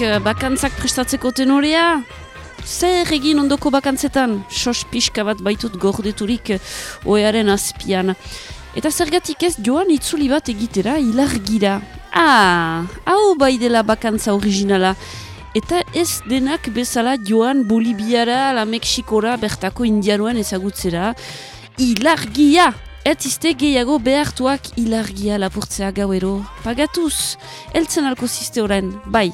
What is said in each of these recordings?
eh, bakantzak prestatzeko tenorea? Zer egin ondoko bakantzetan? Sos pixka bat baitut gordeturik eh, oearen azpian. Eta zergatik ez joan itzuli bat egitera ilargira. Ah, hau bai dela bakantza originala. Eta ez denak bezala joan Bolibiara, la Mexikora, bertako indianoen ezagutzera. Ilargia! Ez izte gehiago behartuak ilargia lapurtzea gauero. Pagatuz! Eltzen alko ziste orain, bai.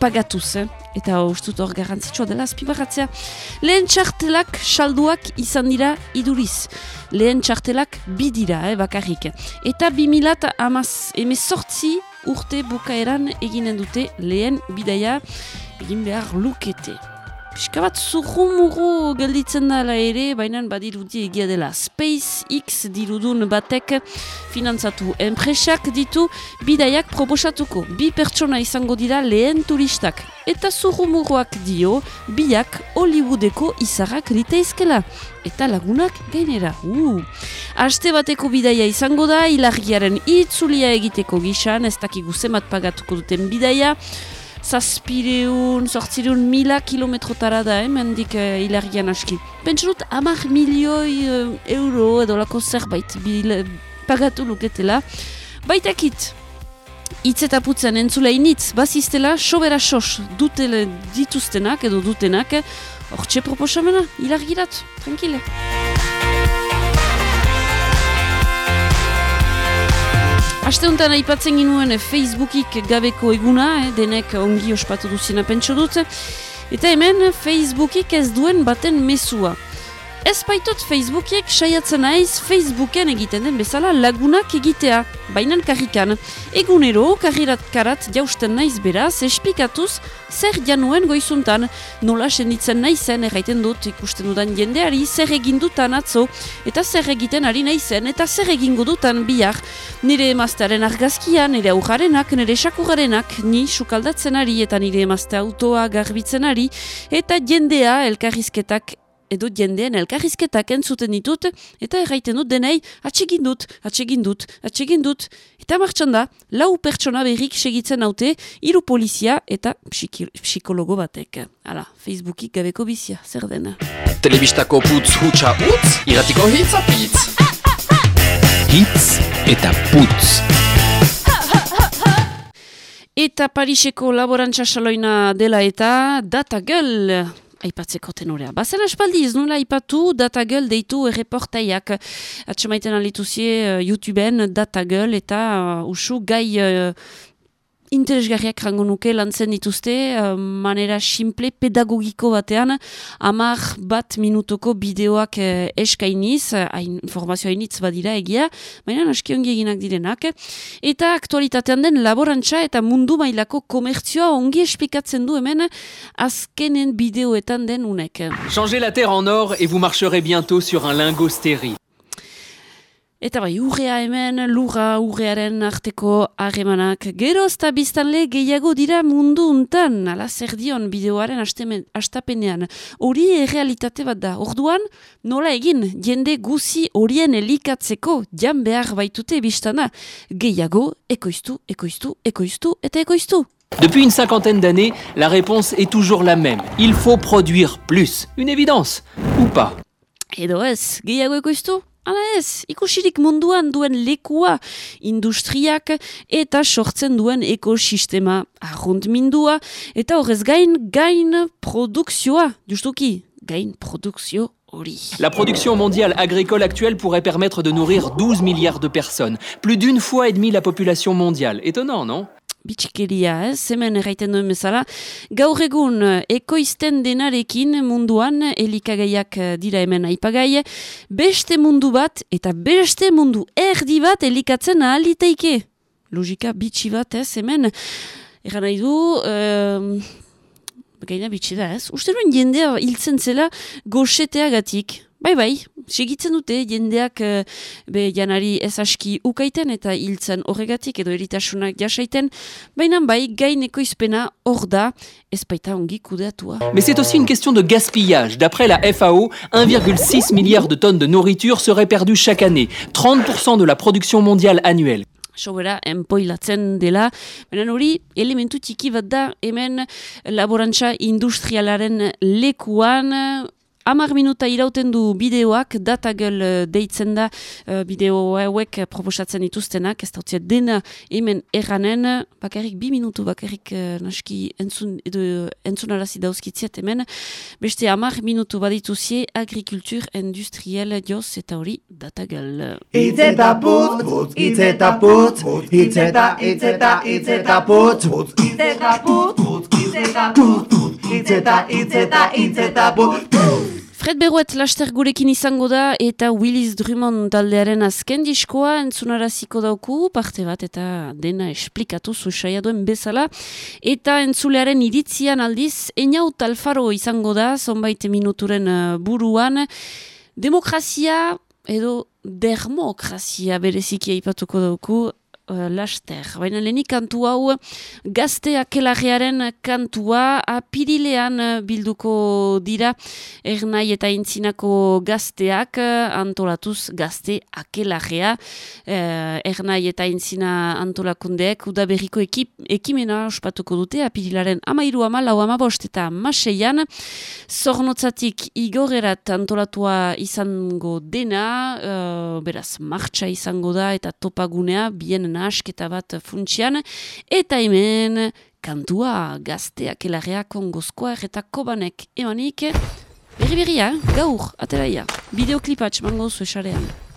Pagatuz, eh? Eta ustut hor garrantzitsua dela azpibaratzea. Lehen txartelak salduak izan dira iduriz. Lehen txartelak bidira, eh, bakarrik. Eta 2000 amaz emezortzi urte bukaeran eginen dute lehen bidaia egin behar lukete. Piska bat zurrumuru gelditzen dela ere, baina badirudi egia dela. SpaceX dirudun batek finantzatu enpresak ditu bidaiak proposatuko. Bi pertsona izango dira lehen turistak. Eta zurrumuruak dio, biak Hollywoodeko izarrak liteizkela. Eta lagunak gainera. Uh. Aste bateko bidaia izango da, hilargiaren itzulia egiteko gisan, ez dakigu zemat pagatuko duten bidaia zazpireun, sortzireun mila kilometrotara da, eh, mendik uh, hilargian aski. Pentsurut, amak milioi uh, euro edo lako zerbait bil, pagatu luketela. Baitakit, hitz eta putzen entzulei nitz, baziztela, sobera sos dutele dituztenak edo dutenak, hor txe proposamena, hilargirat, tranquile. Aste honetan aipatzen ginuen Facebookik gabeko eguna, eh, denek ongi ospatu duzina pentsu dut. Eta hemen Facebookik ez duen baten mesua. Ez baitot Facebookek saiatzen naiz Facebooken egiten den bezala lagunak egitea, bainan karrikan. Egunero, karrirat karat jausten naiz beraz, espikatuz zer januen goizuntan, nola senditzen naizen erraiten dut ikusten dudan jendeari, zer egin dutan atzo, eta zer egiten ari naizen, eta zer egingo dutan bihar. Nire emaztearen argazkia, nire aujarenak, nire sakurarenak, ni sukaldatzen ari, eta nire emazte autoa garbitzen ari, eta jendea elkarrizketak edo jendeen elkarrizketak entzuten ditut, eta erraiten dut denei, atsegin dut, atsegin dut, atsegin dut. Eta martxan da, lau pertsona berrik segitzen haute, hiru polizia eta psikologo batek. Hala, Facebookik gabeko bizia, zer dena. Telebistako putz hutsa utz, iratiko hitz apitz. Hitz eta putz. Eta Pariseko laborantza saloina dela eta data gel aipatzeko tenorea. Bazen espaldi ez nula aipatu datagel deitu erreportaiak. Atxamaiten alituzie uh, YouTubeen datagel eta uh, usu gai uh, interesgarriak rango nuke lantzen dituzte, uh, manera simple pedagogiko batean, amar bat minutuko bideoak uh, eskainiz, uh, informazio hainitz badira egia, baina aski eginak direnak, eta aktualitatean den laborantza eta mundu mailako komertzioa ongi esplikatzen du hemen azkenen bideoetan den unek. Changez la terre en or et vous marcherez bientôt sur un lingot stérile. Eta bai, urrea hemen, lurra urrearen arteko harremanak. Gero eta biztanle gehiago dira mundu untan, ala zer dion bideoaren astapenean. Hori errealitate bat da. Orduan, nola egin, jende guzi horien elikatzeko, jan behar baitute biztana. Gehiago, ekoiztu, ekoiztu, ekoiztu eta ekoiztu. Depuis une cinquantaine d'années, la réponse est toujours la même. Il faut produire plus. Une évidence. Ou pas? Edo ez, gehiago ekoiztu? La production mondiale agricole actuelle pourrait permettre de nourrir 12 milliards de personnes, plus d'une fois et demie la population mondiale. Étonnant, non? Bitxikeria, ez, eh? hemen erraiten duen bezala. Gaur egun, ekoizten denarekin munduan, elikagaiak eh, dira hemen aipagai, beste mundu bat eta beste mundu erdi bat elikatzen ahaliteike. Logika bitxi bat, ez, hemen, erran nahi du... Uh, Gaina bitxi da, ez? Uste duen jendea hiltzen zela goxeteagatik. Bai, bai, segitzen dute jendeak uh, be janari ez aski ukaiten eta hiltzen horregatik edo eritasunak jasaiten, baina bai gaineko izpena hor da ez baita ongi kudeatua. Mais c'est aussi une question de gaspillage. D'après la FAO, 1,6 milliard de tonnes de nourriture seraient perdues chaque année, 30% de la production mondiale annuelle. sobera enpoilatzen dela. Baina hori elementu txiki bat da hemen laborantza industrialaren lekuan Amar minuta irauten du bideoak, datagel uh, deitzen da uh, bideo hauek proposatzen dituztenak, ez da dena hemen erranen, bakarrik bi minutu bakarrik uh, naski entzun, edo entzunarazi dauzkitziat hemen, beste amar minutu badituzie agrikultur industriel joz eta hori datagel. Itzeta putz, putz, itzeta putz, itzeta, itzeta, itzeta putz, itzeta putz, itzeta putz, itzeta, itzeta, itzeta putz, Fred Beruet laster gurekin izango da eta Willis Drummond taldearen azken diskoa entzunaraziko dauku, parte bat eta dena esplikatu zuxaia duen bezala. Eta entzulearen iritzian aldiz, eniaut alfaro izango da, zonbait minuturen uh, buruan, demokrazia edo dermokrazia bereziki aipatuko dauku, uh, laster. Baina lehenik kantu hau gazte akelarrearen kantua apirilean uh, bilduko dira ernai eta intzinako gazteak uh, antolatuz gazte akelarrea. Ernai eta intzina antolakundeek udaberriko ekip, ekimena ospatuko dute apirilaren amairu amalau amabost eta maseian. Zornotzatik igorerat antolatua izango dena, beraz martxa izango da eta topagunea bienen nahasketa bat funtsian, eta hemen kantua gazteak elarrea kongozkoa eta kobanek emanik, berri berria, gaur, ateraia, bideoklipatx mango zuesarean. konspirazio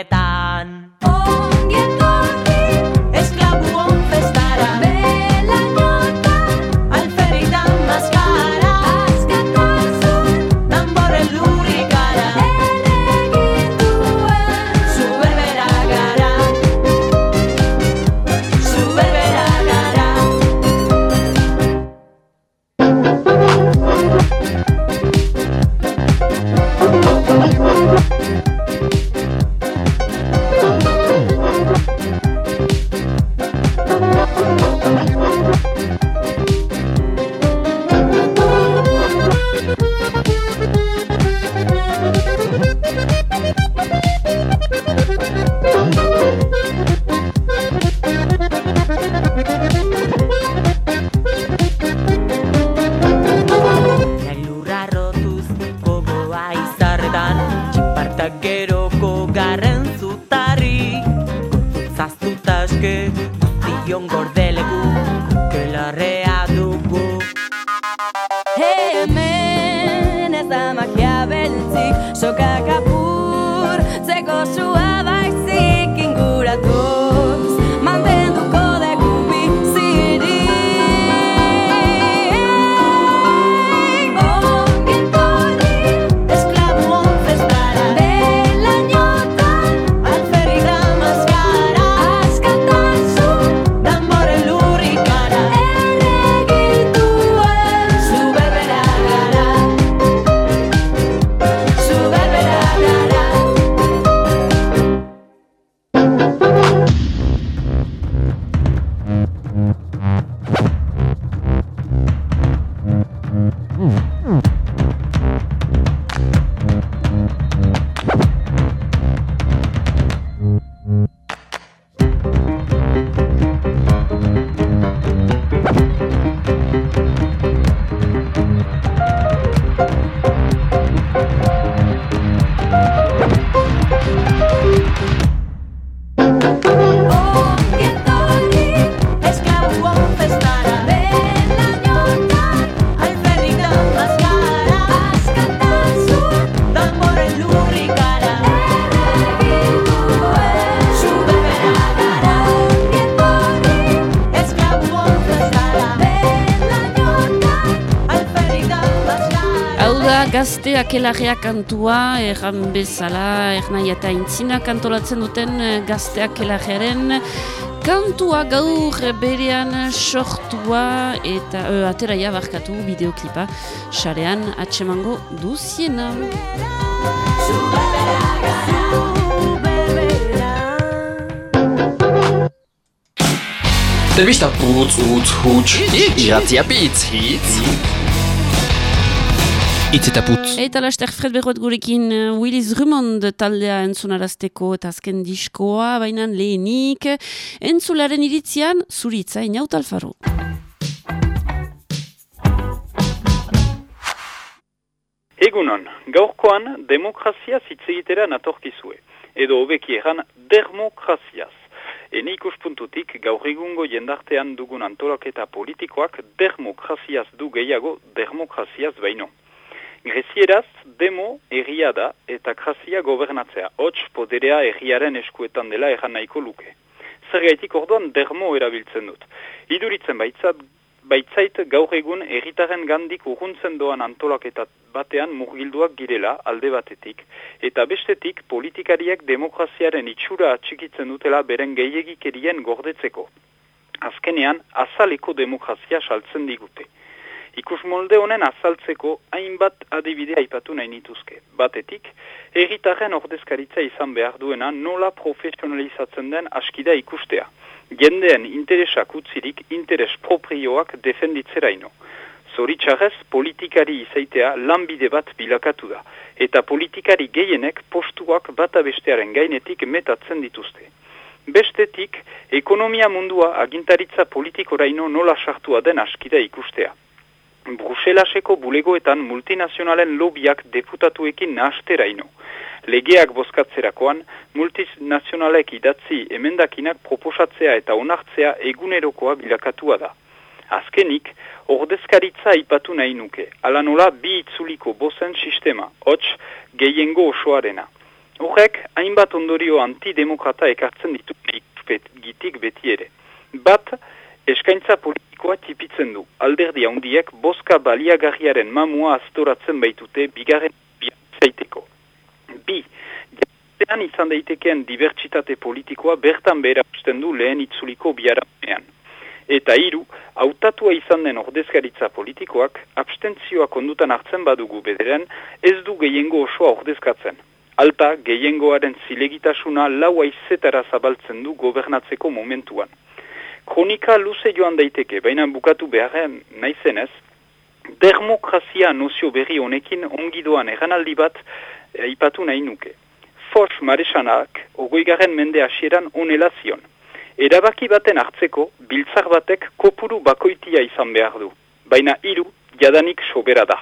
dikuzainetan Ongietorri esklabu gazteak elarrea kantua, erran bezala, ernai eta intzina kantolatzen duten eh, gazteak elarrearen kantua gaur berean sortua eta ö, ateraia barkatu bideoklipa sarean atsemango duziena. Telebista putz, utz, huts, iratzia bitz, hitz. Itz eta putz. Eta laster Fred Berroet gurekin uh, Willis Drummond taldea entzunarazteko eta azken diskoa, baina lehenik entzularen iritzian zuritza inaut alfaro. Egunon, gaurkoan demokrazia zitzegitera natorkizue, edo hobeki egan dermokraziaz. Ene ikuspuntutik gaur egungo jendartean dugun antolaketa politikoak dermokraziaz du gehiago demokraziaz baino. Grezieraz, demo erria da eta krazia gobernatzea, hots poderea erriaren eskuetan dela erran nahiko luke. Zergaitik orduan dermo erabiltzen dut. Iduritzen baitzat baitzait gaur egun erritaren gandik urruntzen doan antolaketa batean murgilduak girela alde batetik, eta bestetik politikariak demokraziaren itxura atxikitzen dutela beren gehiagikerien gordetzeko. Azkenean, azaleko demokrazia saltzen digute. Ikus molde honen azaltzeko hainbat adibide aipatu nahi nituzke. Batetik, erritaren ordezkaritza izan behar duena nola profesionalizatzen den askida ikustea jendean interesak utzirik interes proprioak defenditzeraino. Zoritxarrez, politikari izaitea lanbide bat bilakatu da, eta politikari gehienek postuak bata bestearen gainetik metatzen dituzte. Bestetik, ekonomia mundua agintaritza politikoraino nola sartua den askida ikustea. Bruselaseko bulegoetan multinazionalen lobiak deputatuekin nahasteraino legeak bozkatzerakoan, multinazionalek idatzi emendakinak proposatzea eta onartzea egunerokoa bilakatua da. Azkenik, ordezkaritza ipatu nahi nuke, ala nola bi itzuliko bozen sistema, hots gehiengo osoarena. Horrek, hainbat ondorio antidemokrata ekartzen ditu gitik beti ere. Bat, eskaintza politikoa tipitzen du, alderdi handiek boska baliagarriaren mamua astoratzen baitute bigarren zaiteko. Bi, jatean izan daitekeen dibertsitate politikoa bertan behera usten du lehen itzuliko biaranean. Eta hiru, hautatua izan den ordezkaritza politikoak, abstentzioa kondutan hartzen badugu bederen, ez du gehiengo osoa ordezkatzen. Alta, gehiengoaren zilegitasuna lau aizetara zabaltzen du gobernatzeko momentuan. Kronika luze joan daiteke, baina bukatu beharren naizenez, demokrazia nozio berri honekin ongidoan eranaldi bat ipatu nahi nuke. Fos maresanak, ogoigaren mende hasieran onela zion. Erabaki baten hartzeko, biltzar batek kopuru bakoitia izan behar du. Baina hiru jadanik sobera da.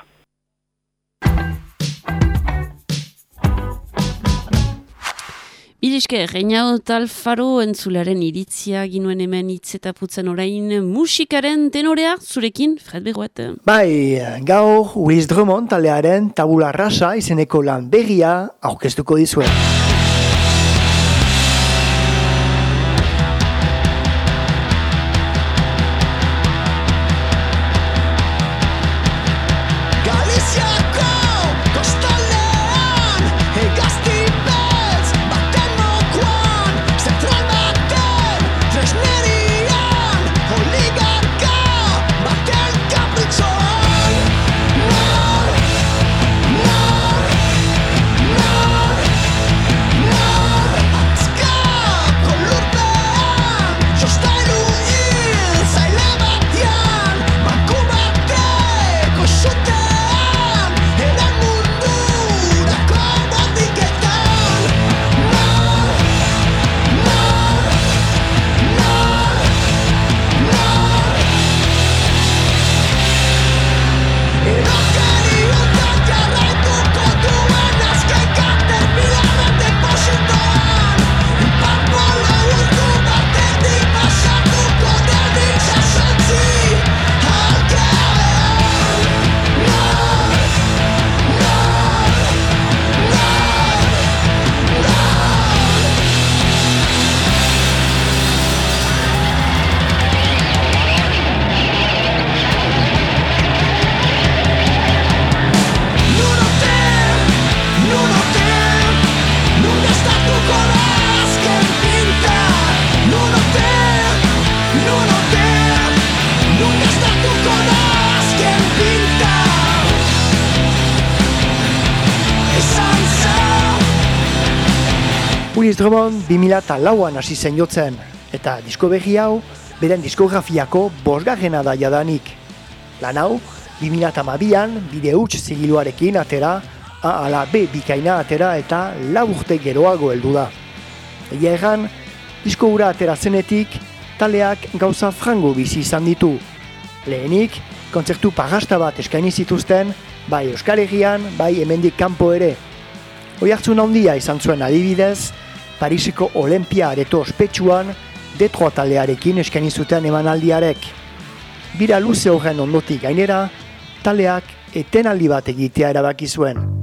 Bidiske, Reinaut Alfaro entzularen iritzia ginuen hemen hitz eta putzen orain musikaren tenorea zurekin, Fred Begoet. Bai, gaur Wiz Drummond talearen tabula rasa izeneko lan berria aurkeztuko dizuen. 2000 lauan hasi zen jotzen, eta disko berri hau, beren diskografiako bosgarrena da jadanik. Lan hau, 2008an bide huts zigiluarekin atera, A ala B bikaina atera eta lau urte geroago heldu da. Egia egan, disko hura atera zenetik, taleak gauza frango bizi izan ditu. Lehenik, kontzertu pagasta bat eskaini zituzten, bai Euskal Herrian, bai hemendik kanpo ere. Hoi hartzun handia izan zuen adibidez, Pariseko Olimpia areto ospetsuan, Detroit taldearekin eskaini zuten emanaldiarek. Bira luze horren ondotik gainera, taleak etenaldi bat egitea erabaki zuen.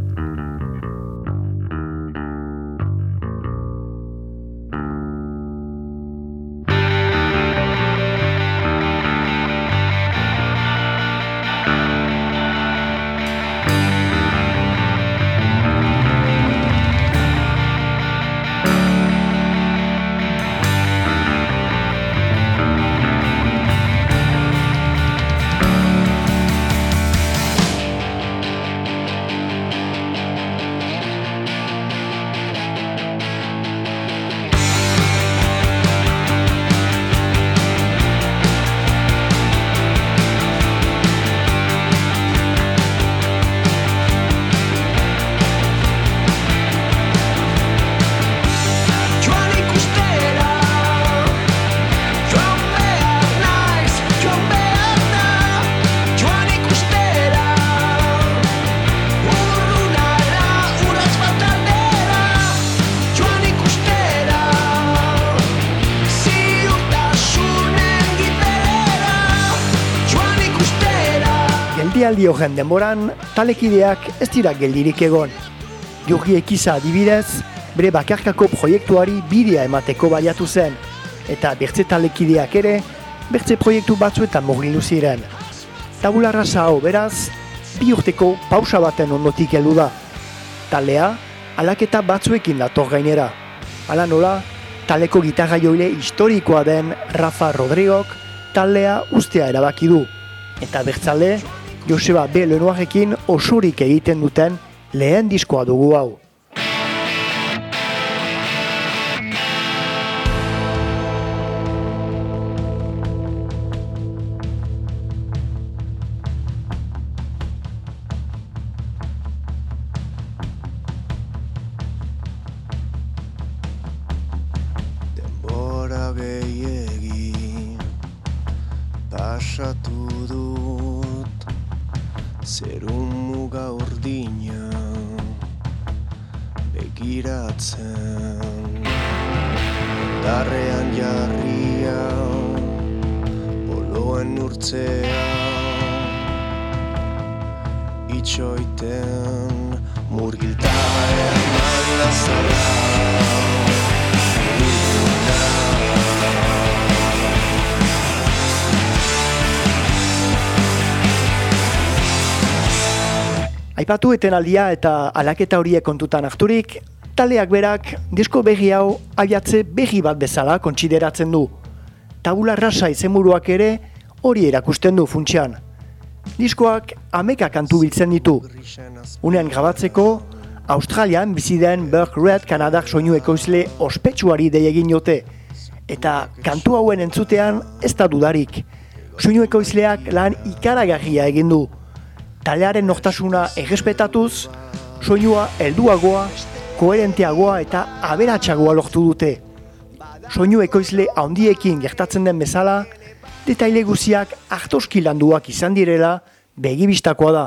Geldialdi horren denboran, talekideak ez dira geldirik egon. Jurgi ekiza adibidez, bere bakarkako proiektuari bidea emateko baliatu zen, eta bertze talekideak ere, bertze proiektu batzuetan murgildu ziren. Tabula rasa hau beraz, bi urteko pausa baten ondotik heldu da. Talea, alaketa batzuekin dator gainera. Hala nola, taleko gitarra joile historikoa den Rafa Rodrigok taldea ustea erabaki du. Eta bertzale, Joseba B. Lenoirekin osorik egiten duten lehen diskoa dugu hau. Aipatu etenaldia eta alaketa horiek kontutan harturik, taleak berak disko berri hau abiatze berri bat bezala kontsideratzen du. Tabula rasa izenburuak ere hori erakusten du funtsean. Diskoak ameka kantu biltzen ditu. Unean grabatzeko, Australian bizi den Burke Red Kanadak soinu ekoizle ospetsuari dei egin jote. Eta kantu hauen entzutean ez da dudarik. Soinu ekoizleak lan ikaragarria egin du. Talearen nortasuna errespetatuz, soinua helduagoa, koherenteagoa eta aberatsagoa lortu dute. Soinu ekoizle handiekin gertatzen den bezala, detaile guziak hartoski landuak izan direla begibistakoa da.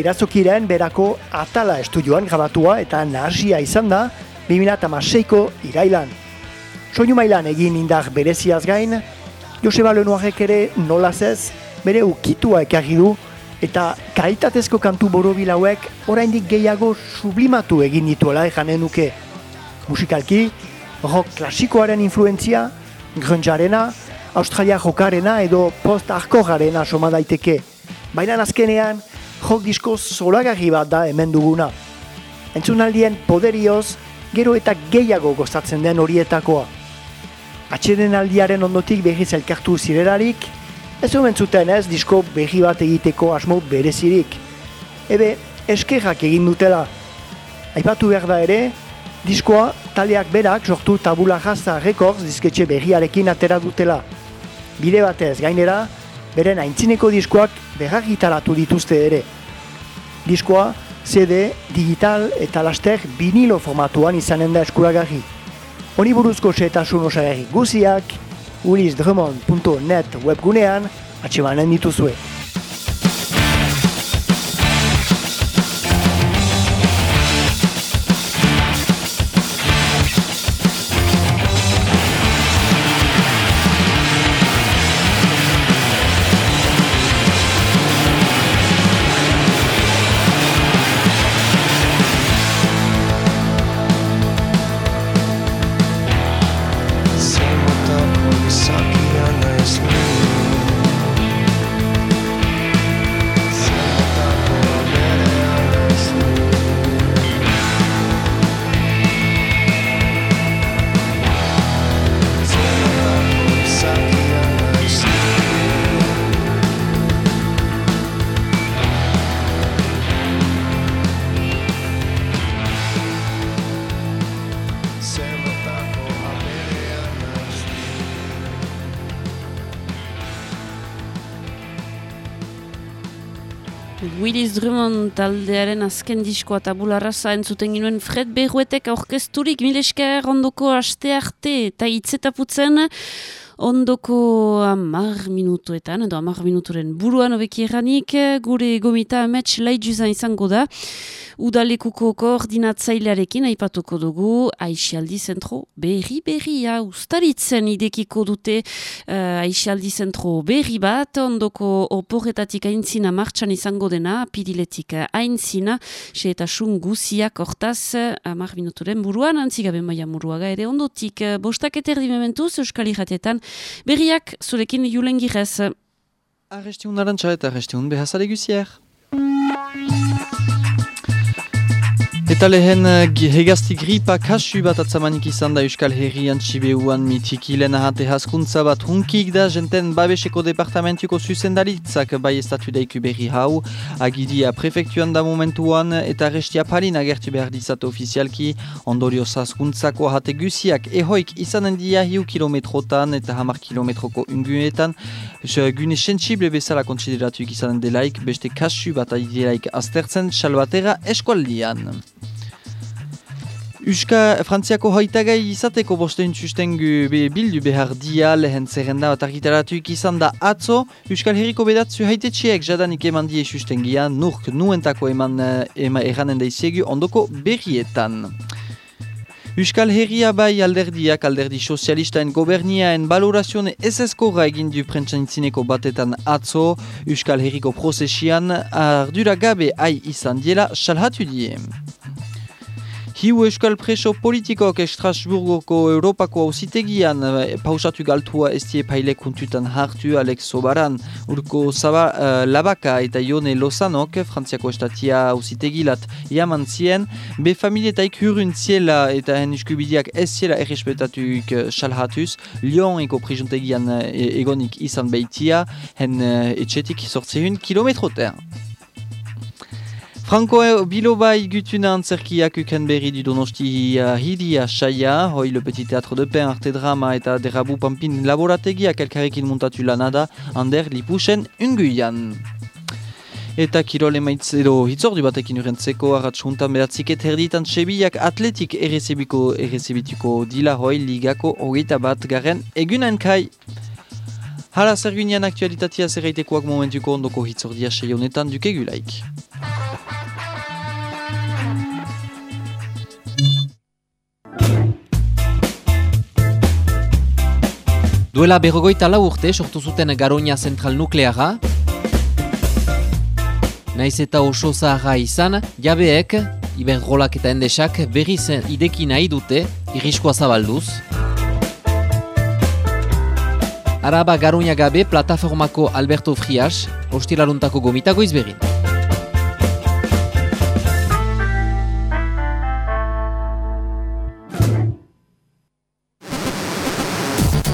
Irazokiren berako atala estudioan grabatua eta nahasia izan da 2006ko irailan. Soinu mailan egin indar bereziaz gain, Joseba Lenoirek ere nolaz ez bere ukitua ekarri du eta kaitatezko kantu borobil hauek oraindik gehiago sublimatu egin dituela ejanen nuke. Musikalki, rock klasikoaren influentzia, grungearena, australia jokarena edo post-hardcorearena soma daiteke. Baina azkenean, rock disko zolagarri bat da hemen duguna. Entzunaldien poderioz, gero eta gehiago gozatzen den horietakoa. Atxeden aldiaren ondotik behiz elkartu zirerarik, ez omen zuten ez disko behi bat egiteko asmo berezirik. Ebe, eskerrak egin dutela. Aipatu behar da ere, diskoa taleak berak sortu tabula jazta rekords disketxe berriarekin atera dutela. Bide batez gainera, beren aintzineko diskoak berragitaratu dituzte ere. Diskoa CD, digital eta laster vinilo formatuan izanen da eskuragarri. Honi buruzko xetasun osagarri guziak, willisdrummond.net webgunean atxemanen dituzue. Willis Drummond taldearen azken diskoa tabula rasa entzuten ginuen Fred Berruetek aurkezturik milesker ondoko aste arte eta hitzetaputzen ondoko amar minutuetan edo amar minuturen buruan obeki erranik gure gomita amets laiduzan izango da. Udalekuko koordinatzailearekin aipatuko dugu Aixialdi Zentro berri berria ustaritzen idekiko dute uh, Aixialdi Zentro berri bat ondoko oporretatik aintzina martxan izango dena piriletik aintzina xe eta sun guziak hortaz amar minuturen buruan antzigabe maia muruaga ere ondotik. Eh, bostak eterdi mementuz Euskal Iratetan berriak zurekin julen girez. Arrestiun arantxa eta arrestiun behazale guzier. Eta lehen eh, hegazti gripa kasu bat atzamanik izan da Euskal Herrian txibeuan mitiki lehen ahate haskuntza bat hunkik da jenten babeseko departamentuko zuzendaritzak bai estatu daiku berri hau agiria prefektuan da momentuan eta restia palin agertu behar dizat ofizialki ondorio haskuntzako ahate guziak ehoik izanen dia hiu kilometrotan eta hamar kilometroko ungunetan Je- gune sensible bezala kontsideratuik izanen delaik beste kasu bat adidelaik aztertzen salbatera eskualdian. Euska Frantziako haitagai izateko bostein sustengu be bildu behar dia lehen zerrenda bat argitaratuik izan da atzo Euskal Herriko bedatzu haitetxiek jadanik eman die sustengia nurk nuentako eman eh, ema erranen daizegu ondoko berrietan. Euskal Herria bai alderdiak alderdi sozialistaen goberniaen balorazione ezezkorra egin du prentsaintzineko batetan atzo Euskal Herriko prozesian ardura gabe ai izan diela salhatu die. Hiu euskal preso politikok Estrasburgoko Europako hausitegian eh, pausatu galtua estie paile kuntutan hartu Alex Sobaran, urko zaba, eh, labaka eta Ione Lozanok, Frantziako estatia hausitegilat jaman zien, be familietaik hurun ziela eta hen eskubideak ez ziela errespetatuik eh, salhatuz, Lyoneko prisontegian eh, egonik izan beitia, hen eh, etxetik sortzehun kilometroter. Franco Biloba igutuna antzerkiak uken berri du donosti uh, hiria saia, hoi le petit théâtre de pen, arte drama eta derabu pampin laborategiak elkarrekin muntatu lanada, ander lipusen unguian. Eta kirol emaitz edo hitzordu batekin urentzeko arratsuntan beratzik erditan sebiak atletik errezebiko errezebituko dila hoi ligako hogeita bat garen egunen kai. Hala zerguinean aktualitatea zerraitekoak momentuko ondoko hitzordia sei honetan dukegulaik. Duela berrogoita lau urte sortu zuten Garoña zentral nukleara, Naiz eta oso zaharra izan, jabeek, Iberdrolak eta endesak berriz ideki nahi dute, irriskoa zabalduz. Araba Garoña gabe plataformako Alberto Frias, ostilaruntako gomitago izberin.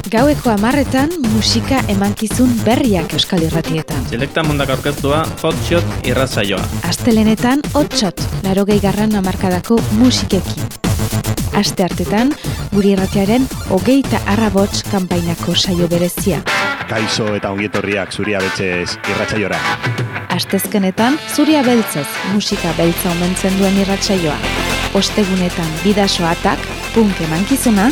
Gaueko amarretan musika emankizun berriak euskal irratietan. Selekta mundak aurkeztua hotshot irratzaioa. Astelenetan hotshot, larogei garran amarkadako musikekin. Aste hartetan, guri irratiaren hogeita arrabots kanpainako saio berezia. Kaixo eta ongietorriak zuria betxez irratzaiora. Astezkenetan, zuria beltzez, musika beltza omentzen duen irratsaioa. Ostegunetan bidaso atak, punk emankizuna,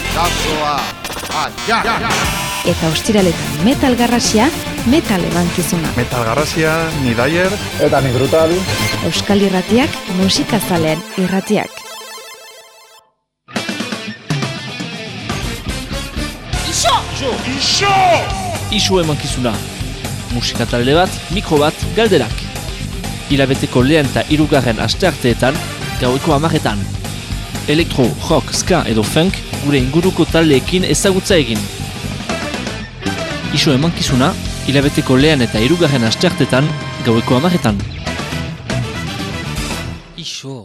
eta ostiraletan metal garrasia, metal emankizuna. Metal Garrasia, ni Dyer. Eta ni Brutal. Euskal irratiak, musikazaleen irratiak. Iso! Iso! Iso! Iso emankizuna. Musika talde bat, mikro bat, galderak. Hilabeteko lehen eta irugarren astearteetan, gaueko amaretan. Elektro, rock, ska edo funk, gure inguruko taldeekin ezagutza egin. Iso emankizuna, hilabeteko lehen eta irugarren asteartetan, gaueko amaretan. Iso.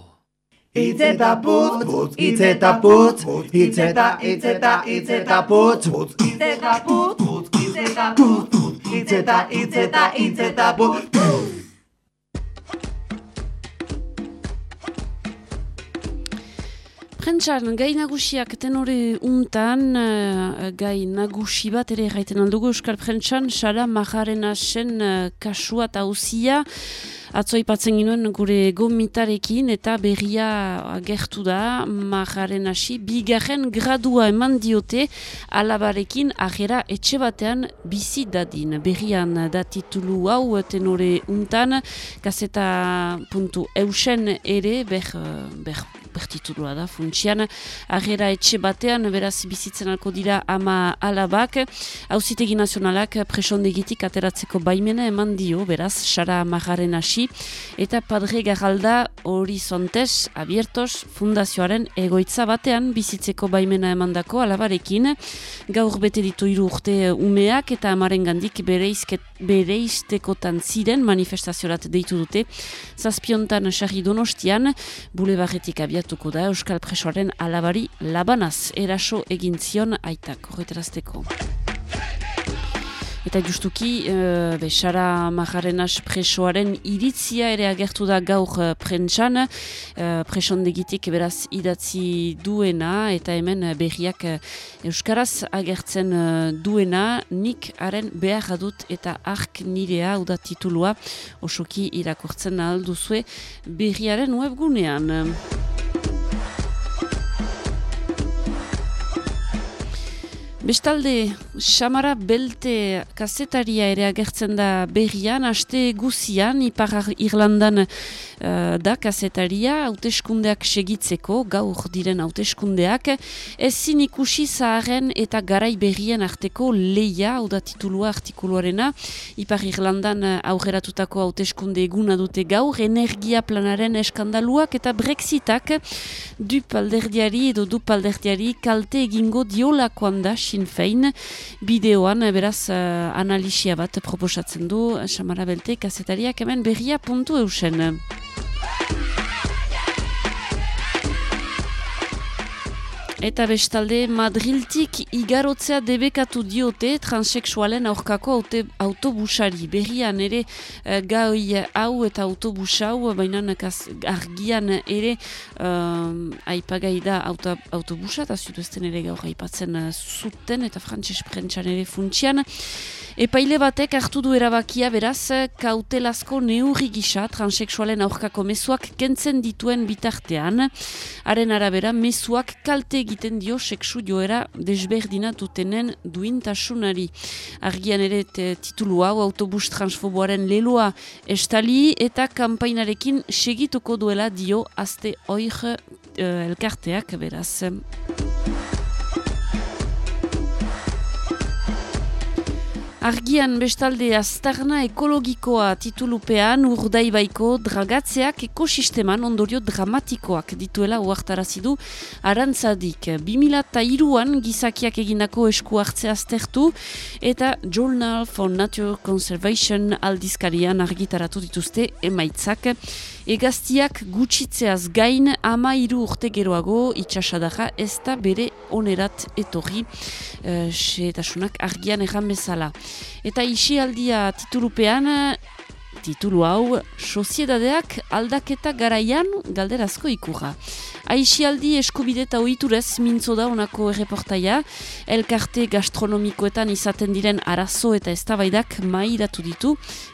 Itz eta putz, itz eta putz, itz eta, itz eta, itz eta putz, itz eta putz, itz eta putz, itz eta, itz eta, itz eta putz. Prentxan, gai nagusiak tenore untan, uh, gai nagusi bat ere gaiten aldugu Euskal Prentxan, Sara Majarena sen uh, kasua eta hauzia, Atzo aipatzen ginuen gure gomitarekin eta berria agertu da majaren hasi. Bigarren gradua eman diote alabarekin agera etxe batean bizi dadin. Berrian da titulu hau tenore untan, gazeta puntu eusen ere ber, ber, ber titulua da funtsian. Agera etxe batean beraz bizitzen alko dira ama alabak. Hauzitegi nazionalak presondegitik ateratzeko baimena eman dio beraz Sara majaren hasi eta Padre Garralda Horizontes Abiertos Fundazioaren egoitza batean bizitzeko baimena emandako alabarekin. Gaur bete ditu hiru urte umeak eta amaren gandik bereiztekotan ziren manifestaziorat deitu dute. Zazpiontan sarri donostian bulebarretik abiatuko da Euskal Presoaren alabari labanaz. Eraso egin zion aitak horretarazteko. Eta justuki, uh, Sara Majarenas presoaren iritzia ere agertu da gaur uh, prentsan, uh, presondegitik beraz idatzi duena, eta hemen berriak uh, Euskaraz agertzen uh, duena, nik haren behar adut eta ark nirea, uda titulua, osoki irakurtzen alduzue berriaren webgunean. Bestalde, Samara Belte kazetaria ere agertzen da berrian, aste guzian, Ipar Irlandan uh, da kazetaria, hauteskundeak segitzeko, gaur diren hauteskundeak, ezin ikusi zaharen eta garai berrien arteko leia, hau da titulua artikuluarena, Ipar Irlandan aurreratutako hauteskunde eguna dute gaur, energia planaren eskandaluak eta brexitak dup alderdiari edo dup alderdiari kalte egingo diolakoan da Sinn Fein bideoan beraz uh, analisia bat proposatzen du Samara Belte kazetariak hemen berria puntu eusen. Eta bestalde, Madriltik igarotzea debekatu diote transexualen aurkako aute, autobusari. Berrian ere uh, gai hau eta autobus hau, baina argian ere uh, aipagai da auto, autobusa, eta zutuzten ere gaur aipatzen uh, zuten eta frantses prentsan ere funtsian. Epaile batek hartu du erabakia beraz kautelazko neurri gisa transexualen aurkako mezuak kentzen dituen bitartean. Haren arabera mezuak kalte egiten dio sexu joera desberdina dutenen duintasunari. Argian ere titulu hau autobus transfoboaren leloa estali eta kanpainarekin segituko duela dio azte oir eh, elkarteak beraz. Argian bestalde aztarna ekologikoa titulupean urdaibaiko dragatzeak ekosisteman ondorio dramatikoak dituela uartarazi du arantzadik. 2002an gizakiak egindako esku hartze aztertu eta Journal for Nature Conservation aldizkarian argitaratu dituzte emaitzak. Egaztiak gutxitzeaz gain ama hiru urte geroago itxasadaja ez da bere onerat etorri uh, xeetasunak argian erran bezala. Eta isialdia titulupean titulu hau soziedadeak aldaketa garaian galderazko ikurra. Aixialdi eskubide eta ohiturez mintzo da honako erreportaia, elkarte gastronomikoetan izaten diren arazo eta eztabaidak mairatu ditu,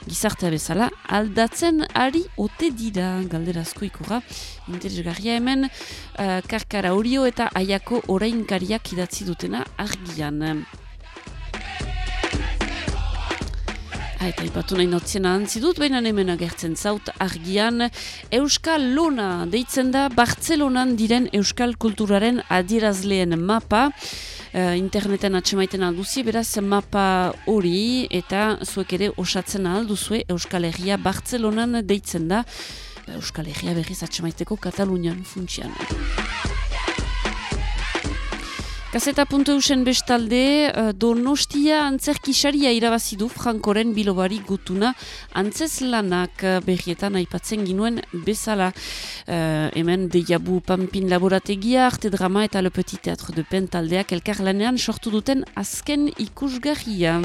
gizartea bezala aldatzen ari ote dira galderazko ikurra. Interesgarria hemen, uh, karkara horio eta aiako orainkariak idatzi dutena argian. Eta ipatu nahi notzena antzi dut, baina hemen agertzen zaut argian Euskal Lona deitzen da Bartzelonan diren Euskal Kulturaren adierazleen mapa. Uh, interneten atxemaiten alduzi, beraz mapa hori eta zuek ere osatzen alduzue Euskal Herria Bartzelonan deitzen da Euskal Herria berriz atxemaiteko Katalunian funtsian. Gazeta.eusen bestalde, uh, Donostia antzerkisaria irabazi du Frankoren bilobari gutuna antzeslanak uh, berrietan aipatzen ginuen bezala. Uh, hemen Deiabu Pampin laborategia, arte drama eta Le Petit Teatro de Pen taldeak elkarlanean sortu duten azken ikusgarria.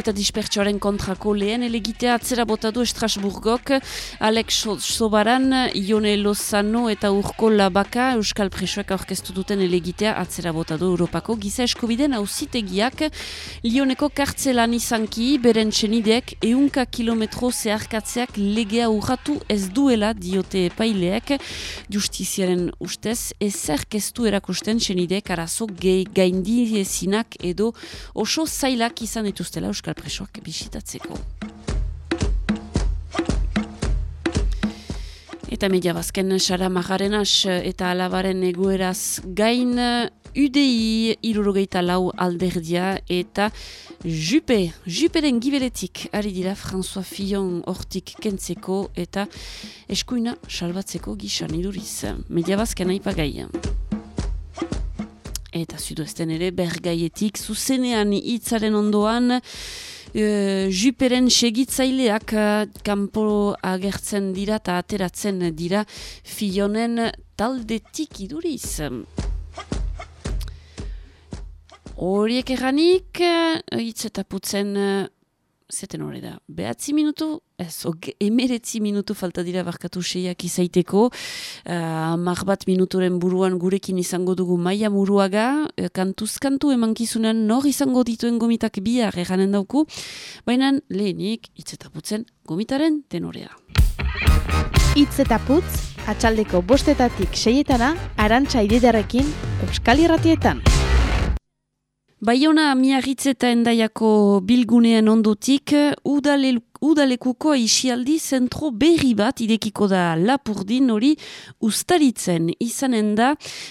Eta dispertsioaren kontrako lehen elegitea atzera botadu Estrasburgok, Alex Sobaran, Ione Lozano eta Urko Labaka Euskal Presoek aurkeztu duten elegitea atzera botadu Europako giza eskubiden auzitegiak. Lioneko kartzelan izanki, beren txenideek eunka kilometro zeharkatzeak legea urratu ez duela diote epaileek, justiziaren ustez, ezerk ez du erakusten txenideek arazo gehi gaindi ezinak edo oso zailak izan dituztela Euskal Presoak bisitatzeko. Eta media bazken Sara Magarenas eta alabaren egoeraz gain UDI irurogeita lau alderdia eta Jupe, Juperen gibeletik ari dira François Fillon hortik kentzeko eta eskuina salbatzeko gisan iduriz. Media bazken aipagai. Eta zuduesten ere bergaietik zuzenean hitzaren ondoan Uh, Juperen segitzaileak uh, kanpo agertzen dira eta ateratzen dira Fionen taldetik iduriz. Horiek erranik, hitz eta putzen, zeten hori da, behatzi minutu, ez, ok, emeretzi minutu falta dira barkatu seiak izaiteko, uh, bat minuturen buruan gurekin izango dugu maia muruaga, uh, kantuz kantu emankizunean nor izango dituen gomitak bihar erranen dauku, baina lehenik, hitz eta putzen, gomitaren tenorea. Itz eta putz, atxaldeko bostetatik seietana, arantxa ididarekin, Euskal Irratietan. Baiona miarritz eta endaiako bilgunean ondotik, udale, udalekuko isialdi zentro berri bat idekiko da lapurdin hori ustaritzen izanen da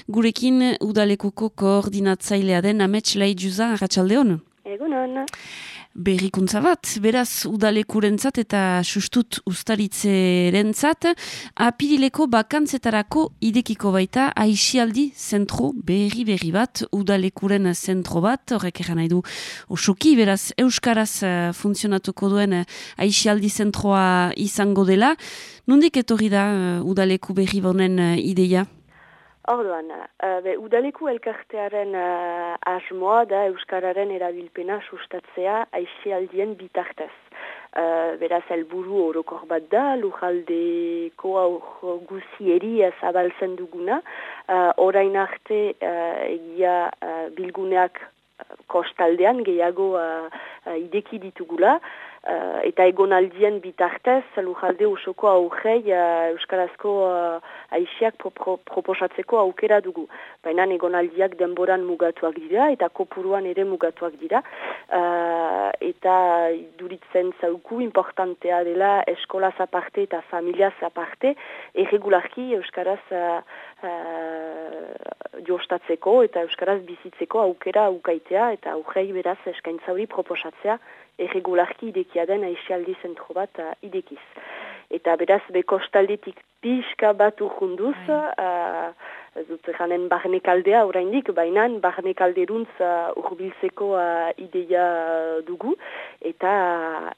gurekin udalekuko koordinatzailea den amets laidjuza arratsaldeon. Egunon. Berrikuntza bat, beraz udalekurentzat eta sustut ustaritzerentzat, apirileko bakantzetarako idekiko baita aixialdi zentro berri berri bat, udalekuren zentro bat, horrek eran nahi du osoki, beraz euskaraz uh, funtzionatuko duen aixialdi zentroa izango dela. Nondik etorri da uh, udaleku berri bonen uh, ideia? Orduan, uh, be, udaleku elkartearen uh, asmoa da Euskararen erabilpena sustatzea aixialdien bitartez. Uh, beraz, helburu orokor bat da, lujaldeko guzieri zabaltzen duguna. Uh, orain arte uh, egia uh, bilguneak kostaldean gehiago uh, uh, ideki ditugula. Uh, eta egonaldien bitartez, lujalde osoko aurrei uh, Euskarazko uh, aixiak pro pro proposatzeko aukera dugu. Baina egonaldiak denboran mugatuak dira eta kopuruan ere mugatuak dira. Uh, eta duritzen zauku importantea dela eskolaz aparte eta familiaz aparte, erregularki Euskaraz uh, uh, jostatzeko eta Euskaraz bizitzeko aukera aukaitea eta aurrei beraz eskaintzauri proposatzea erregularki idekia den aixialdi zentro bat uh, idekiz. Eta beraz, bekostaldetik pixka bat urkunduz, uh, ez dut janen barnekaldea oraindik, baina barnekalderuntz uh, urbiltzeko uh, ideia dugu, eta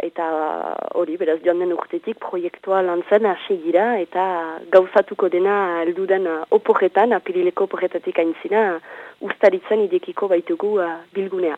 eta hori, beraz, joan den urtetik proiektua lantzen hasi gira, eta gauzatuko dena elduden uh, oporretan, apirileko oporretatik aintzina, ustaritzen idekiko baitugu uh, bilgunea.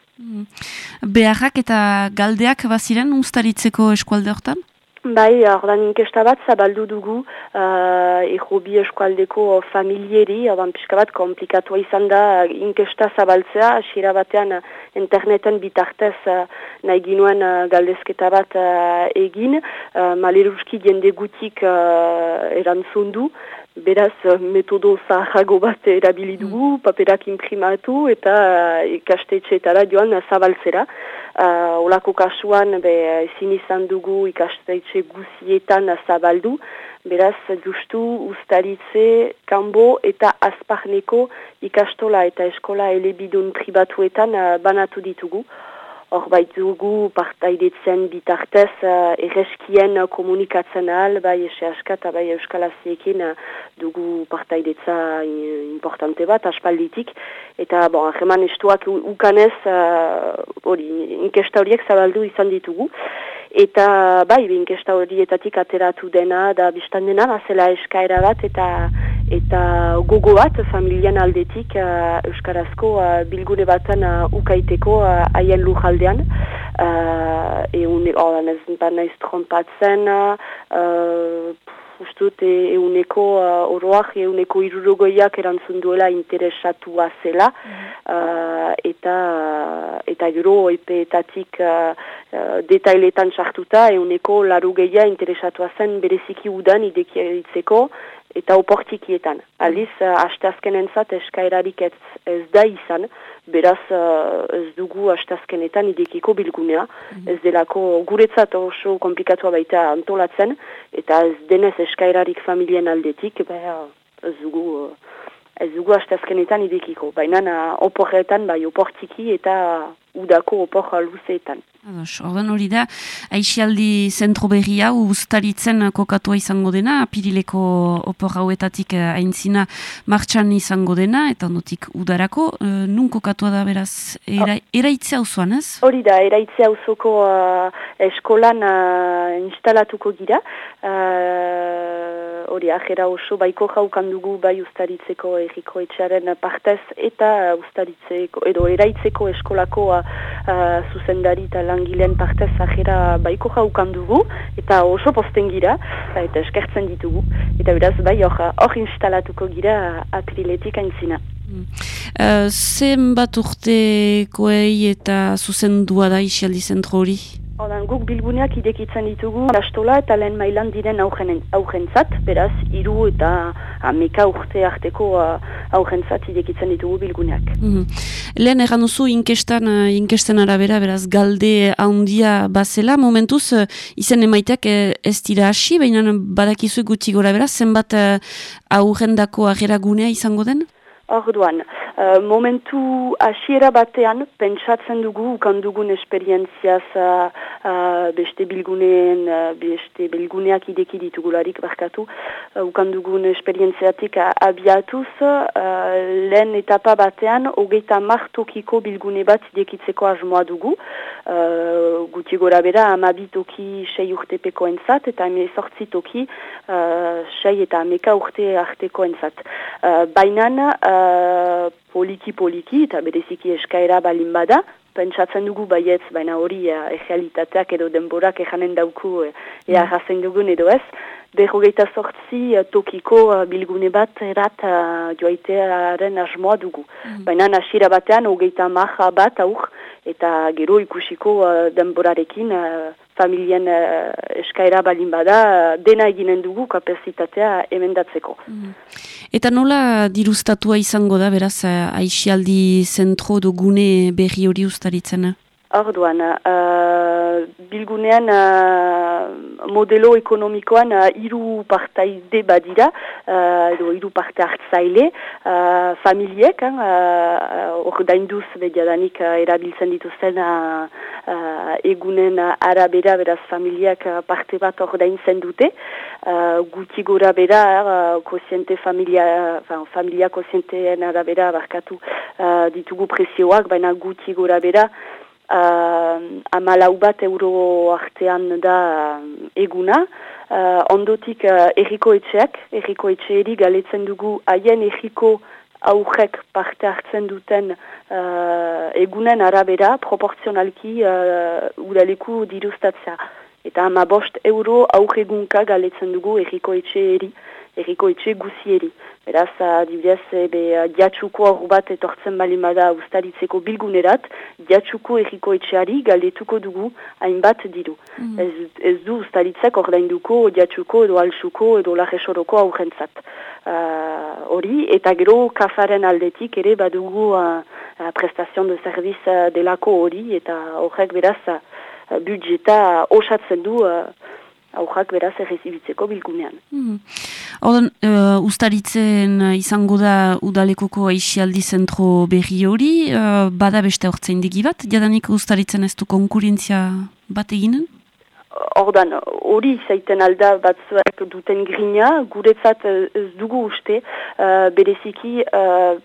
Beharrak eta galdeak baziren ustaritzeko eskualde hortan? Bai, ordan inkesta bat zabaldu dugu uh, errobi eskualdeko familieri, ordan pixka bat komplikatua izan da inkesta zabaltzea, asira batean uh, interneten bitartez uh, nahi ginuen uh, galdezketa bat uh, egin, uh, maleruski jende gutik uh, erantzun du, Beraz, metodo zaharrago bat erabili dugu, paperak imprimatu eta uh, ikastetxeetara joan zabaltzera. Uh, olako kasuan, be, ezin izan dugu ikastetxe guzietan zabaldu. Beraz, justu ustaritze, kanbo eta azparneko ikastola eta eskola elebidun pribatuetan uh, banatu ditugu. Hor baitugu partaidetzen bitartez uh, erreskien komunikatzen ahal, bai ese aska eta bai euskalaziekin uh, dugu partaidetza importante bat, aspalditik. Eta, bon, ahreman estuak ukanez, hori, uh, inkesta horiek zabaldu izan ditugu. Eta, bai, inkesta horietatik ateratu dena, da biztan dena, bazela eskaera bat, eta eta gogo bat familian aldetik uh, Euskarazko uh, bilgune batan uh, ukaiteko haien uh, lujaldean. Uh, eune, oh, ez naiz trompatzen, uh, ustut euneko uh, oroak, euneko irurogoiak erantzun duela interesatua zela, uh, eta, eta gero oipeetatik uh, uh, detailetan sartuta, euneko larugeia interesatua zen bereziki udan idekiaritzeko, eta oportikietan. Aldiz, uh, asteazken entzat eskaerarik ez, ez da izan, beraz uh, ez dugu asteazkenetan idekiko bilgunea, ez delako guretzat oso komplikatua baita antolatzen, eta ez denez eskaerarik familien aldetik, beha, ez dugu... Uh, Ez dugu asteazkenetan idekiko, baina oporretan, bai oportiki eta udako opor luzeetan. Ordan hori da, aixialdi zentro berri hau ustaritzen kokatua izango dena, apirileko opor hauetatik aintzina martxan izango dena, eta ondotik udarako, e, nun kokatua da beraz, era, eraitzea hau ez? Hori da, eraitzea hauzoko uh, eskolan uh, instalatuko gira, hori uh, ajera oso baiko jaukan dugu bai ustaritzeko erriko etxaren partez, eta ustaritzeko, edo eraitzeko eskolako uh, zuzendari eta langileen partez ajera baiko jaukan dugu, eta oso posten gira, eta eskertzen ditugu. Eta beraz, bai hor instalatuko gira apriletik aintzina. Uh, zenbat urtekoei eta zuzendua da isialdi zentro hori? Odan, guk bilguneak idekitzen ditugu astola eta lehen mailan diren aurrentzat, beraz, hiru eta ameka urte arteko aurrentzat idekitzen ditugu bilguneak. Mm Lehen erran duzu inkestan, uh, inkesten arabera, beraz, galde handia bazela, momentuz, uh, izen emaiteak uh, ez dira hasi, baina badakizu guti gora beraz, zenbat aurrendako ageragunea izango den? Orduan, uh, momentu hasiera batean, pentsatzen dugu, ukan dugun esperientziaz uh, uh, beste bilguneen, uh, beste bilguneak ideki ditugularik barkatu, uh, ukan dugun esperientziatik uh, abiatuz, uh, lehen etapa batean, hogeita martokiko bilgune bat idekitzeko asmoa dugu, uh, guti gora bera, amabitoki sei urtepeko entzat, eta eme sortzitoki uh, sei eta ameka urte arteko entzat. Uh, Bainan, poliki-poliki eta bereziki eskaera balin bada, pentsatzen dugu baietz, baina hori uh, egealitateak edo denborak ejanen dauku uh, ea jazen dugun edo ez, berrogeita sortzi uh, tokiko uh, bilgune bat erat uh, joaitearen asmoa dugu. Mm. Baina nasira batean hogeita maha bat aur eta gero ikusiko uh, denborarekin uh, familien uh, eskaera balin bada, dena eginen dugu kapazitatea emendatzeko. Eta nola diruztatua izango da, beraz, eh, aixialdi zentro do gune berri hori ustaritzen? Orduan, uh, bilgunean uh, modelo ekonomikoan uh, hiru partaide badira, uh, edo hiru parte hartzaile, uh, familiek, hein, uh, ordainduz bediadanik uh, erabiltzen dituzten uh, uh, egunen uh, arabera, beraz familiak uh, parte bat ordaintzen dute, uh, guti gora bera, uh, koziente familia, uh, familia kozienteen arabera barkatu uh, ditugu prezioak, baina guti gora bera, uh, amalau bat euro artean da uh, eguna. Uh, ondotik uh, erriko etxeak, erriko etxeeri galetzen dugu haien erriko aurrek parte hartzen duten uh, egunen arabera proporzionalki uh, udaleku diruztatzea. Eta ama bost euro aurregunka galetzen dugu erriko etxeeri, erriko etxe guzieri. Beraz, adibidez, ebe, diatxuko aur bat etortzen balimada ustaritzeko bilgunerat, diatxuko erriko etxeari galdetuko dugu hainbat diru. Ez, ez du ustaritzek ordainduko diatxuko edo alxuko edo lajesoroko aurrentzat. Uh, hori, eta gero kafaren aldetik ere badugu uh, uh, prestazion de serviz uh, delako hori, eta horrek beraz uh, budjeta osatzen du uh, aurrak beraz errezibitzeko bilgunean. Mm. Ordan, uh, ustaritzen uh, izango da udalekoko aixialdi zentro berri hori, uh, bada beste hortzein digi bat, jadanik ustaritzen ez du konkurentzia bat eginen? Ordan, hori zaiten alda batzuek duten grina, guretzat eh, ez dugu uste, uh, bereziki uh,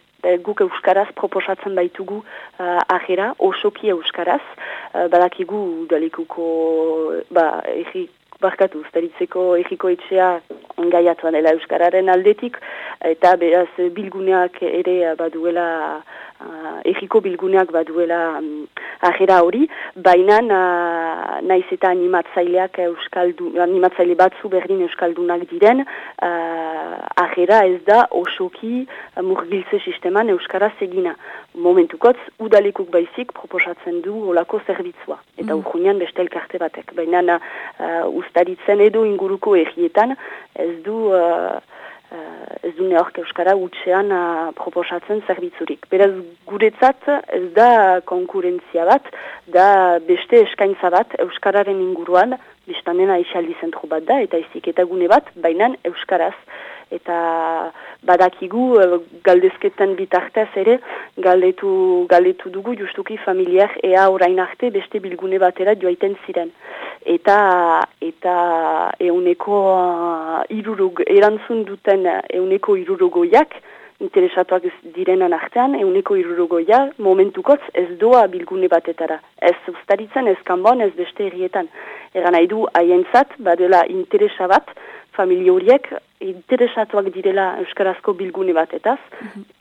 guk euskaraz proposatzen baitugu uh, ahera, osoki euskaraz, uh, badakigu udalekuko, ba, erri, barkatu, ustaritzeko erriko etxea engaiatuan dela euskararen aldetik, eta beraz bilguneak ere baduela, uh, erriko bilguneak baduela um, ahera hori, baina uh, naiz eta animatzaileak euskaldu, animatzaile batzu berdin euskaldunak diren, uh, ahera ez da osoki uh, murgiltze sisteman euskaraz egina. Momentukotz, udalekuk baizik proposatzen du olako zerbitzua, eta mm. urgunean beste elkarte batek. Baina uh, ustaritzen edo inguruko errietan, ez du... Uh, ez du neork Euskara utxean uh, proposatzen zerbitzurik. Beraz, guretzat ez da konkurentzia bat, da beste eskaintza bat Euskararen inguruan, biztanen aixaldi zentru bat da, eta izik eta gune bat, bainan Euskaraz. Eta badakigu galdezketan bitartez ere, galdetu, galdetu dugu justuki familiar ea orain arte beste bilgune batera joaiten ziren eta eta euneko uh, irurug, erantzun duten euneko irurogoiak, interesatuak direnan artean, euneko irurogoia momentukotz ez doa bilgune batetara. Ez ustaritzen, ez kanbon, ez beste errietan. Egan nahi du haientzat, badela interesa bat, familia horiek interesatuak direla Euskarazko bilgune batetaz,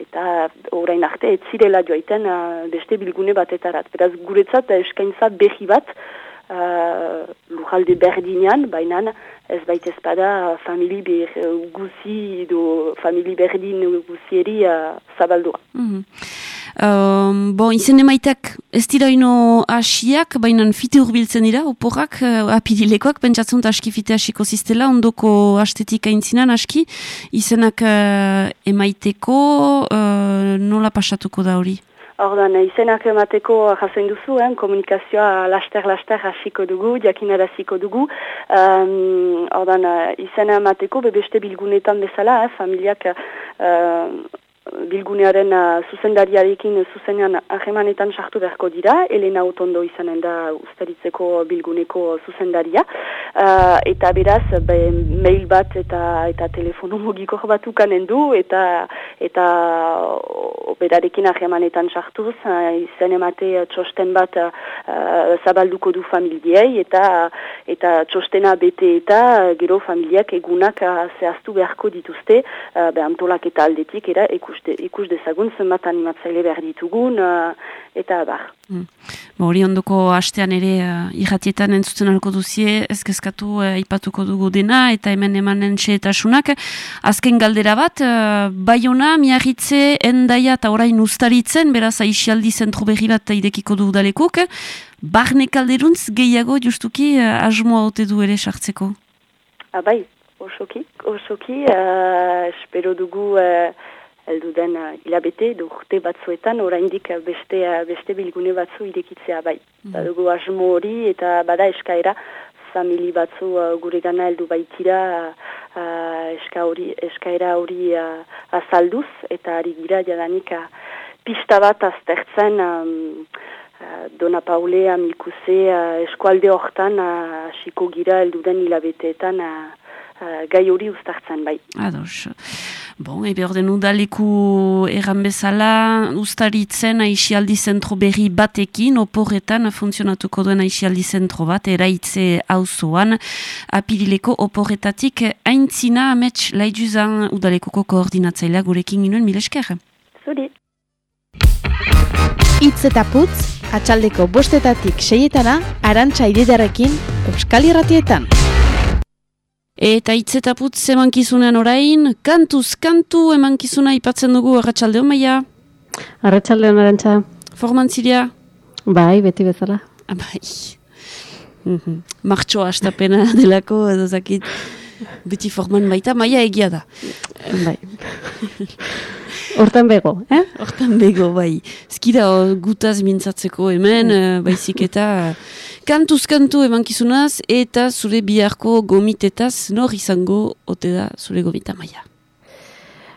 eta orain arte ez zirela joaiten uh, beste bilgune batetarat. Beraz, guretzat eskaintza behi bat, uh, lujalde berdinean, baina ez baita espada famili ber, guzi edo famili berdin guzieri uh, zabaldua. Mm Um, bon, izen emaitak ez dira ino asiak, baina fite urbiltzen dira, oporrak, uh, apirilekoak, pentsatzen dut aski fite asiko ziztela, ondoko astetik aintzinan aski, izenak uh, emaiteko uh, nola pasatuko da hori? Ordan, izenak emateko jasoin duzu, eh, komunikazioa laster-laster hasiko dugu, jakinaraziko dugu. Um, ordan, izena emateko, bebeste bilgunetan bezala, eh, familiak uh, bilgunearen uh, zuzendariarekin zuzenean ahemanetan sartu beharko dira, Elena Otondo izanen da ustaritzeko bilguneko zuzendaria, uh, eta beraz, be, mail bat eta eta telefono mugiko bat ukanen du, eta eta berarekin ahemanetan sartuz, uh, izen emate txosten bat uh, zabalduko du familiei, eta eta txostena bete eta gero familiak egunak uh, zehaztu beharko dituzte, uh, be antolak eta aldetik, era, ikuste, ikus dezagun zenbat animatzaile behar ditugun, uh, eta bar. Mm. Ba, hori ondoko astean ere uh, irratietan entzuten alko duzie, ez kezkatu uh, ipatuko dugu dena, eta hemen emanen xeetasunak. Azken galdera bat, uh, Baiona, miarritze, endaia eta orain ustaritzen, beraz aixialdi zentro berri bat idekiko du udalekuk. Barne kalderuntz gehiago justuki uh, asmoa ote du ere sartzeko. Ah, bai, osoki, osoki, uh, espero dugu uh, elduden uh, hilabete, edo urte batzuetan, oraindik uh, beste, uh, beste bilgune batzu irekitzea, bai. Badugu asmo hori eta bada eskaera, famili batzu uh, gure gana heldu baitira uh, eska hori, eskaera hori uh, azalduz, eta ari gira jadanik uh, pista bat aztertzen um, uh, Dona Paule amikuse uh, eskualde hortan uh, hasiko gira elduden hilabeteetan uh, uh, gai hori uztartzen bai. Ados. Bon, ebe orden udaleku erran bezala, ustaritzen aixialdi zentro berri batekin, oporretan funtzionatuko duen aixialdi zentro bat, eraitze auzoan apirileko oporretatik aintzina amets laiduzan udalekuko koordinatzailea gurekin ginoen milesker. Zuri. Itz eta putz, atxaldeko bostetatik seietana, arantxa ididarekin, Euskal Irratietan. Eta hitz putz emankizunean orain, kantuz kantu emankizuna ipatzen dugu arratsalde maia. Arratxalde arantxa. Formantzilia? Bai, beti bezala. Ah, bai. Mhm. Martxoa astapena delako, edo zakit, beti forman baita, maia egia da. Bai. Hortan bego, eh? Hortan bego, bai. Zkira o, gutaz mintzatzeko hemen, eh, baizik eta kantuz kantu emankizunaz, eta zure biharko gomitetaz, nor izango ote da zure gomita maia.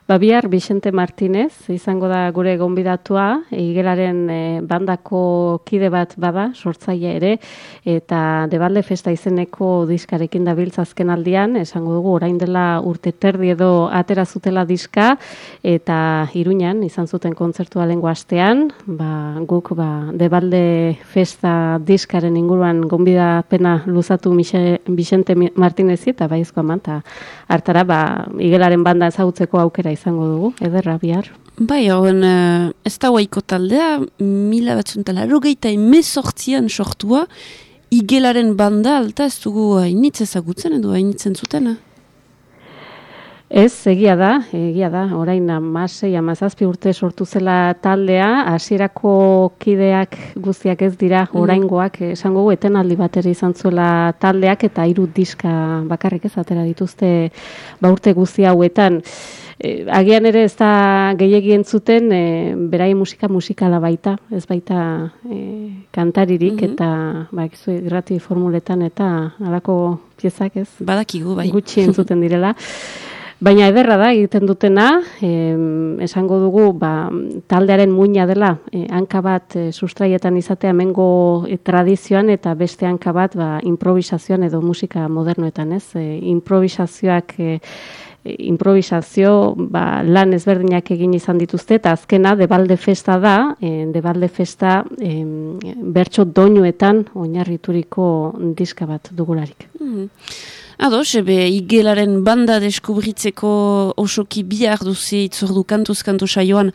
Ba, bihar Vicente Martinez izango da gure gonbidatua, igelaren eh, bandako kide bat bada, sortzaile ere, eta Debalde Festa izeneko diskarekin da azken aldian, esango dugu orain dela urte terdi edo atera zutela diska, eta iruñan izan zuten kontzertua lengo astean, ba, guk ba, Debalde Festa diskaren inguruan gonbidapena luzatu Mixe, Vicente Martinezi, eta baizko aman, eta hartara ba, igelaren banda ezagutzeko aukera izango dugu, ederra bihar. Bai, hauen, uh, ez da guaiko taldea, mila batzuntela, rogeita emezortzian sortua, igelaren banda alta ez dugu hainitz ezagutzen edo hainitzen zuten, eh? Ez, egia da, egia da, orain amasei, amazazpi urte sortu zela taldea, hasierako kideak guztiak ez dira, oraingoak, esango etenaldi batera izan zuela taldeak, eta hiru diska bakarrik ez atera dituzte ba urte guzti hauetan. E, agian ere ez da gehiegi entzuten, e, beraien musika musikala baita, ez baita e, kantaririk, eta ba, irrati formuletan eta alako piezak ez. Badakigu, bai. Gutxi entzuten direla. Baina ederra da egiten dutena, em, esango dugu ba, taldearen muina dela, e, hanka bat e, sustraietan izatea mengo e, tradizioan eta beste hanka bat ba, improvisazioan edo musika modernoetan, ez? E, improvisazioak e, improvisazio ba, lan ezberdinak egin izan dituzte eta azkena Debalde Festa da, e, Debalde Festa e, bertso doinuetan oinarrituriko diska bat dugularik. Mhm. Ados, ebe igelaren banda deskubritzeko osoki bihar duzi itzordu kantuz kantu saioan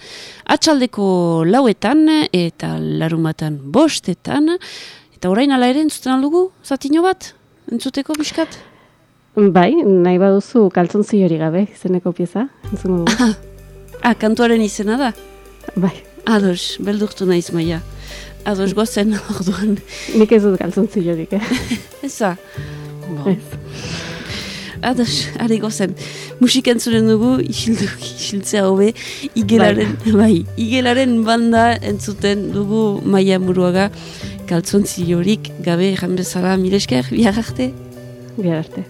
atxaldeko lauetan eta larumatan bostetan. Eta orain ala ere entzuten aldugu, zatino bat, entzuteko biskat? Bai, nahi baduzu kaltzontzi hori gabe izeneko pieza, entzungo dugu. Ah, kantuaren izena da? Bai. Ados, beldurtu naiz maia. Ados, gozen orduan. Nik ez dut kaltzontzi horik, eh? Eza. Bon. Ados, are gozen. Musik entzuren dugu, isiltzea hobe, igelaren, bai. igelaren banda entzuten dugu maia muruaga, kaltzontzi horik, gabe, erran bezala, milesker, bihar arte? Bihar arte.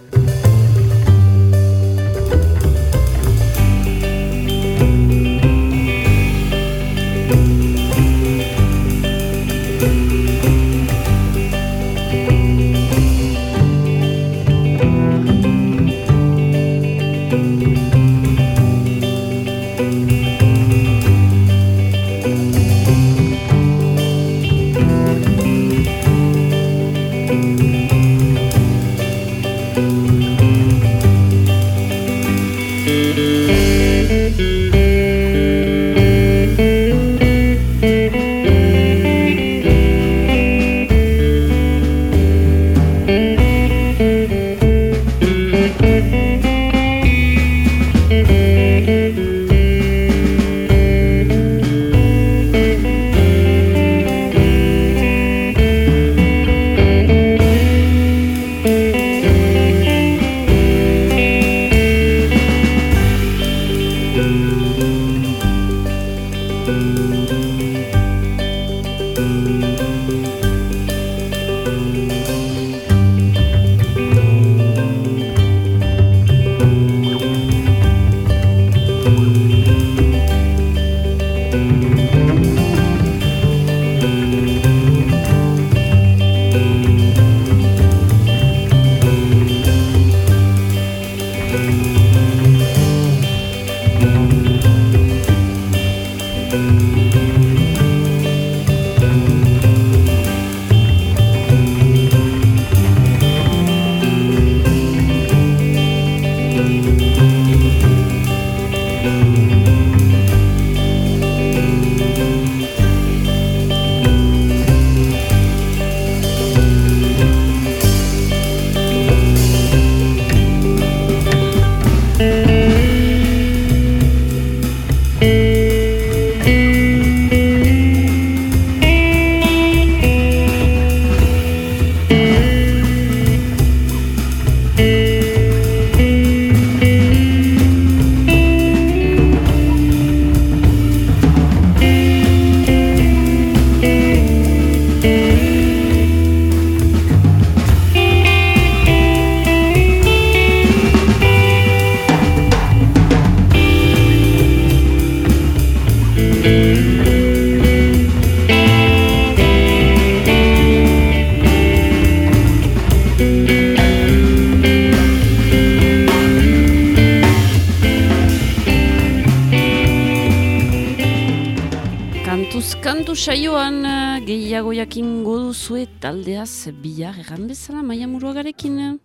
Duzue taldeaz bihar erran bezala maia muruagarekin.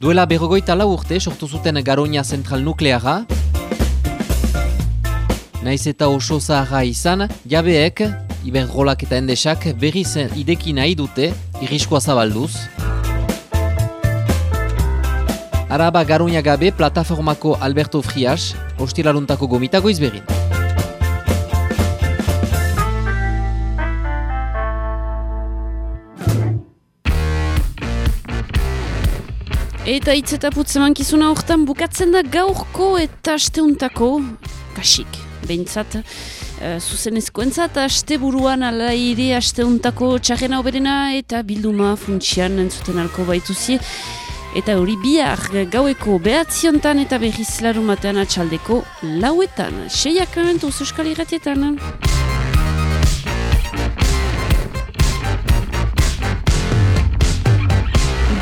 Duela berrogoita lau urte sortu zuten Garoña zentral nukleara. Naiz eta oso zaharra izan, jabeek, Iberdrolak eta endesak berriz ideki nahi dute, irriskoa zabalduz. Araba Garoña gabe plataformako Alberto Frias, ostilaruntako gomitago izberin. Eta hitz eta putz emankizuna hortan bukatzen da gaurko eta asteuntako kasik. Behintzat, uh, zuzenezkoentzat aste buruan ala ere asteuntako txarrena oberena eta bilduma funtsian entzuten alko baituzie. Eta hori bihar gaueko behatziontan eta berriz larumatean atxaldeko lauetan. Seiak amentu euskal irratietan.